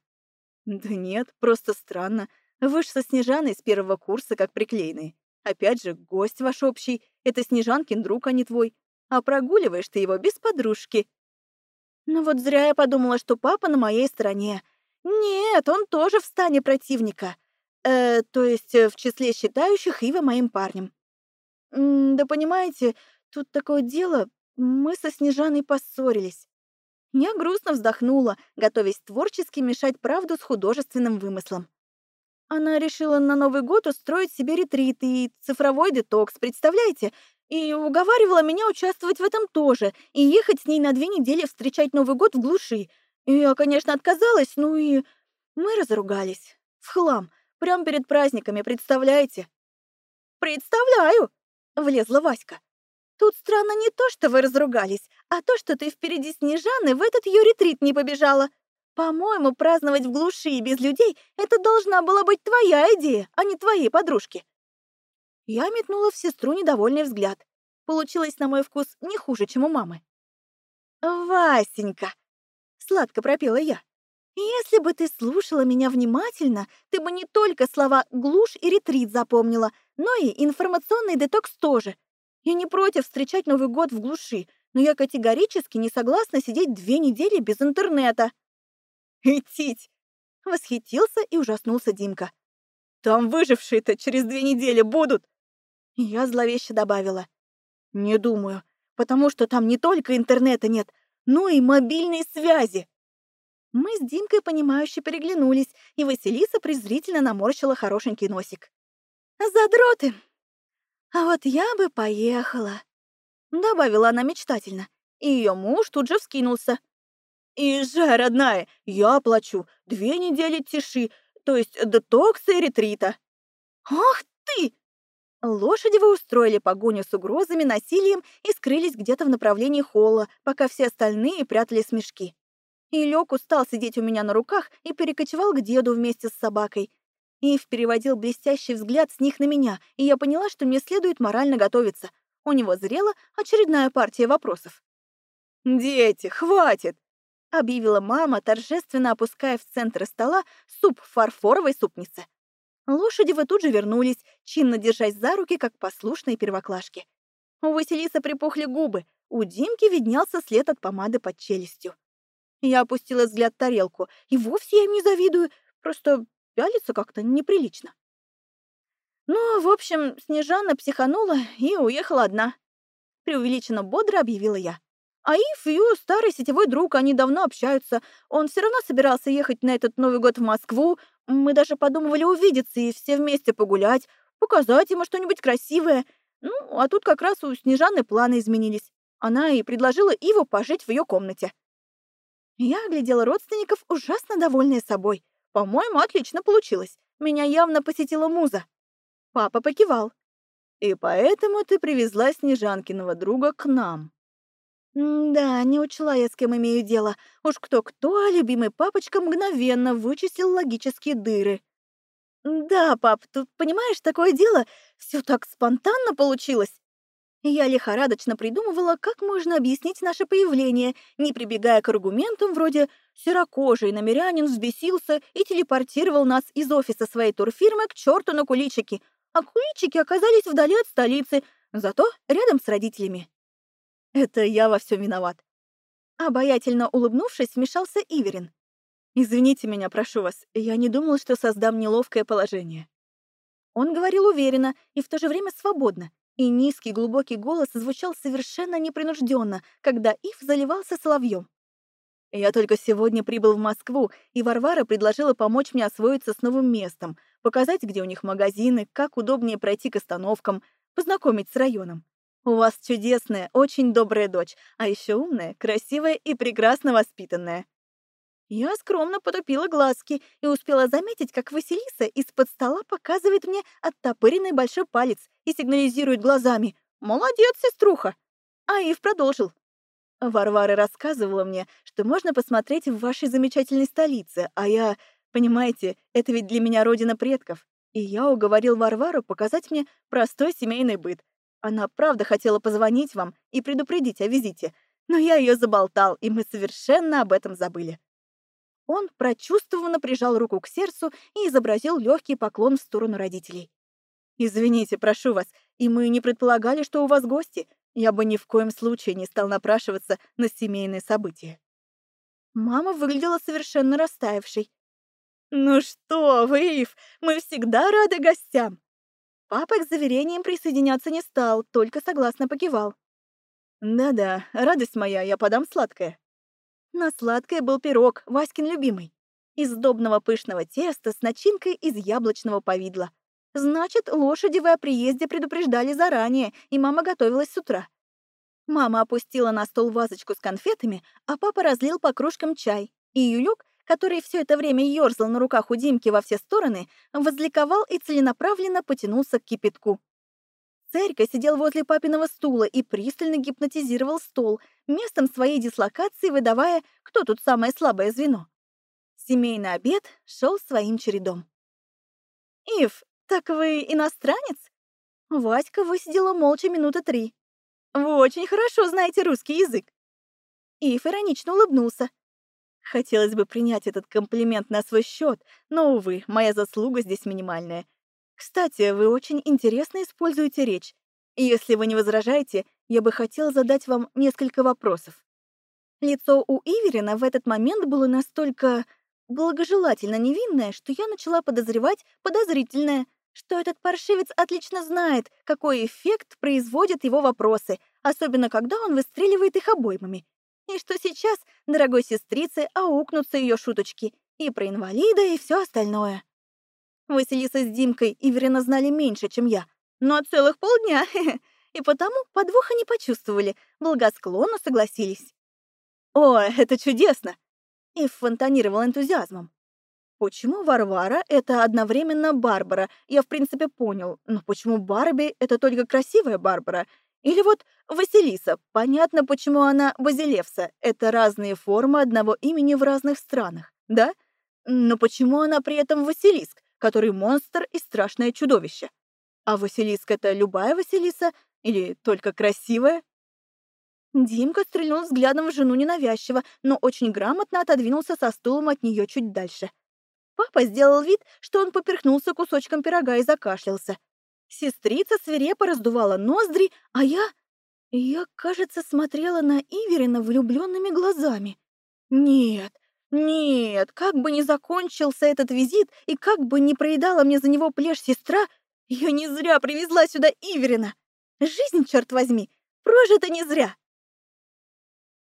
«Да нет, просто странно. Вы ж со Снежаной с первого курса как приклеенные. Опять же, гость ваш общий. Это Снежанкин друг, а не твой. А прогуливаешь ты его без подружки». Ну вот зря я подумала, что папа на моей стороне. Нет, он тоже в стане противника. Э, то есть э, в числе считающих Ива моим парнем. М да понимаете, тут такое дело, мы со Снежаной поссорились. Я грустно вздохнула, готовясь творчески мешать правду с художественным вымыслом. Она решила на Новый год устроить себе ретрит и цифровой детокс, представляете? И уговаривала меня участвовать в этом тоже и ехать с ней на две недели встречать Новый год в глуши. Я, конечно, отказалась, ну и мы разругались. В хлам. Прямо перед праздниками, представляете? «Представляю!» — влезла Васька. «Тут странно не то, что вы разругались, а то, что ты впереди Снежаны в этот ее ретрит не побежала. По-моему, праздновать в глуши и без людей — это должна была быть твоя идея, а не твоей подружки». Я метнула в сестру недовольный взгляд. Получилось, на мой вкус, не хуже, чем у мамы. «Васенька!» — сладко пропела я. Если бы ты слушала меня внимательно, ты бы не только слова «глушь» и «ретрит» запомнила, но и информационный детокс тоже. Я не против встречать Новый год в глуши, но я категорически не согласна сидеть две недели без интернета. «Этить!» — восхитился и ужаснулся Димка. «Там выжившие-то через две недели будут!» Я зловеще добавила. «Не думаю, потому что там не только интернета нет, но и мобильной связи. Мы с Димкой, понимающе переглянулись, и Василиса презрительно наморщила хорошенький носик. «Задроты! А вот я бы поехала!» Добавила она мечтательно, и ее муж тут же вскинулся. «Езжай, родная, я оплачу. Две недели тиши, то есть детокса и ретрита». «Ах ты!» Лошади вы устроили погоню с угрозами, насилием и скрылись где-то в направлении холла, пока все остальные прятали смешки. И Лёк устал сидеть у меня на руках и перекочевал к деду вместе с собакой. Ив переводил блестящий взгляд с них на меня, и я поняла, что мне следует морально готовиться. У него зрела очередная партия вопросов. «Дети, хватит!» — объявила мама, торжественно опуская в центр стола суп в фарфоровой супнице. Лошади вы тут же вернулись, чинно держась за руки, как послушные первоклашки. У Василиса припухли губы, у Димки виднелся след от помады под челюстью. Я опустила взгляд в тарелку. И вовсе я им не завидую. Просто пялиться как-то неприлично. Ну, в общем, Снежана психанула и уехала одна. Преувеличенно бодро объявила я. А Ив ее старый сетевой друг, они давно общаются. Он все равно собирался ехать на этот Новый год в Москву. Мы даже подумывали увидеться и все вместе погулять, показать ему что-нибудь красивое. Ну, а тут как раз у Снежаны планы изменились. Она и предложила Иву пожить в ее комнате. Я оглядела родственников, ужасно довольная собой. По-моему, отлично получилось. Меня явно посетила муза. Папа покивал. И поэтому ты привезла Снежанкиного друга к нам. да, не учла я, с кем имею дело. Уж кто-кто, а любимый папочка мгновенно вычистил логические дыры. Да, пап, тут, понимаешь, такое дело, все так спонтанно получилось. Я лихорадочно придумывала, как можно объяснить наше появление, не прибегая к аргументам вроде «серокожий намерянин взбесился и телепортировал нас из офиса своей турфирмы к черту на куличики», а куличики оказались вдали от столицы, зато рядом с родителями. Это я во всем виноват. Обаятельно улыбнувшись, вмешался Иверин. «Извините меня, прошу вас, я не думал, что создам неловкое положение». Он говорил уверенно и в то же время свободно, и низкий глубокий голос звучал совершенно непринужденно, когда Ив заливался соловьем. Я только сегодня прибыл в Москву, и Варвара предложила помочь мне освоиться с новым местом, показать, где у них магазины, как удобнее пройти к остановкам, познакомить с районом. У вас чудесная, очень добрая дочь, а еще умная, красивая и прекрасно воспитанная. Я скромно потупила глазки и успела заметить, как Василиса из-под стола показывает мне оттопыренный большой палец и сигнализирует глазами «Молодец, сеструха!» А Ив продолжил. Варвара рассказывала мне, что можно посмотреть в вашей замечательной столице, а я, понимаете, это ведь для меня родина предков. И я уговорил Варвару показать мне простой семейный быт. Она правда хотела позвонить вам и предупредить о визите, но я ее заболтал, и мы совершенно об этом забыли. Он прочувствованно прижал руку к сердцу и изобразил легкий поклон в сторону родителей. «Извините, прошу вас, и мы не предполагали, что у вас гости. Я бы ни в коем случае не стал напрашиваться на семейные события». Мама выглядела совершенно растаявшей. «Ну что вы, Ив, мы всегда рады гостям!» Папа к заверениям присоединяться не стал, только согласно покивал. «Да-да, радость моя, я подам сладкое». На сладкое был пирог, Васькин любимый. Из сдобного пышного теста с начинкой из яблочного повидла. Значит, лошади вы о приезде предупреждали заранее, и мама готовилась с утра. Мама опустила на стол вазочку с конфетами, а папа разлил по кружкам чай. И Юлюк, который все это время ерзал на руках у Димки во все стороны, возликовал и целенаправленно потянулся к кипятку. Церька сидел возле папиного стула и пристально гипнотизировал стол, местом своей дислокации выдавая, кто тут самое слабое звено. Семейный обед шел своим чередом. «Ив, так вы иностранец?» Васька высидела молча минуты три. «Вы очень хорошо знаете русский язык». Ив иронично улыбнулся. Хотелось бы принять этот комплимент на свой счет, но, увы, моя заслуга здесь минимальная. Кстати, вы очень интересно используете речь. Если вы не возражаете, я бы хотел задать вам несколько вопросов. Лицо у Иверина в этот момент было настолько благожелательно невинное, что я начала подозревать подозрительное, что этот паршивец отлично знает, какой эффект производят его вопросы, особенно когда он выстреливает их обоймами, и что сейчас дорогой сестрице аукнутся ее шуточки и про инвалида, и все остальное. Василиса с Димкой Иверина знали меньше, чем я, но целых полдня, и потому подвоха не почувствовали, благосклонно согласились. «О, это чудесно!» Ив фонтанировал энтузиазмом. Почему Варвара — это одновременно Барбара, я в принципе понял, но почему Барби — это только красивая Барбара? Или вот Василиса, понятно, почему она Базилевса, это разные формы одного имени в разных странах, да? Но почему она при этом Василиск? Который монстр и страшное чудовище. А Василиска — это любая Василиса или только красивая? Димка стрельнул взглядом в жену ненавязчиво, но очень грамотно отодвинулся со стулом от нее чуть дальше. Папа сделал вид, что он поперхнулся кусочком пирога и закашлялся. Сестрица свирепо раздувала ноздри, а я... Я, кажется, смотрела на Иверина влюбленными глазами. Нет, нет, как бы ни закончился этот визит и как бы ни проедала мне за него плешь сестра, я не зря привезла сюда Иверина. Жизнь, черт возьми, прожита не зря.